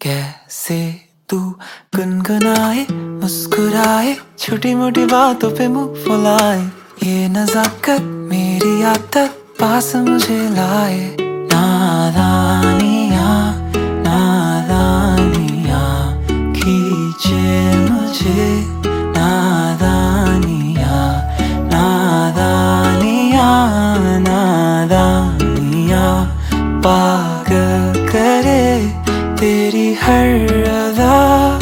کیسے تو گنگنائے مسکرائے چھوٹی موٹی باتوں پہ منہ پلائے یہ نزاکت میری عادت پاس مجھے لائے نادانیاں نادانیاں کھینچے مجھے نادانیاں نادانیاں نادانیاں پاگ کرے تیری ہر ادا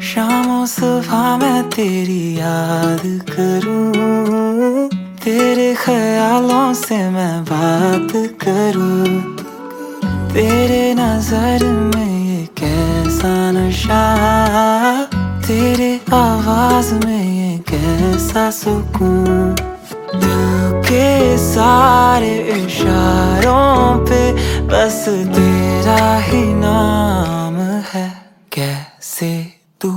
شام و صبح میں تیری یاد کروں تیرے خیالوں سے میں بات کروں تیرے نظر میں یہ کیسا نشہ تیرے آواز میں یہ کیسا سکون دل کے سارے اشاروں پہ بس تیرے تیرا ہی نام ہے۔ کیسے تو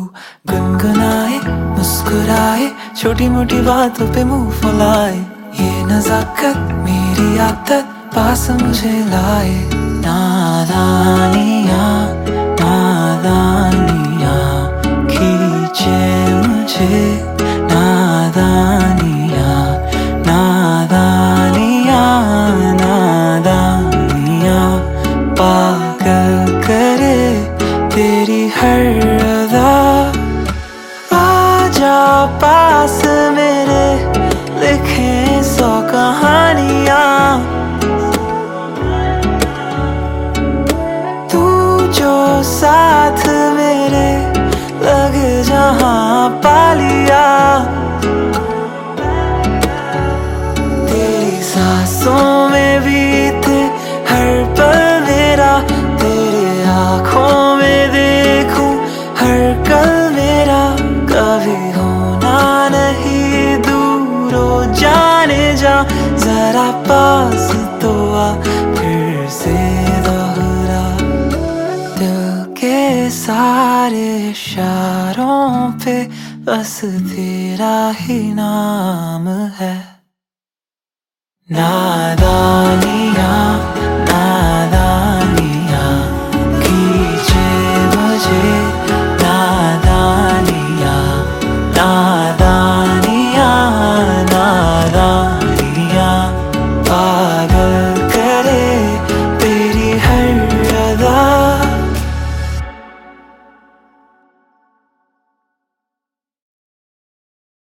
گنگنائے، مسکرائے، چھوٹی موٹی باتوں پہ منہ پھلائے یہ نزاکت میری عادت، پاس مجھے لائے۔ نادانیاں نادانیاں، کھینچے مجھے۔ نادانی city hurts. ذرا پاس تو آ پھر سے دوہرا دل کے سارے اشاروں پہ بس تیرا ہی نام ہے نادا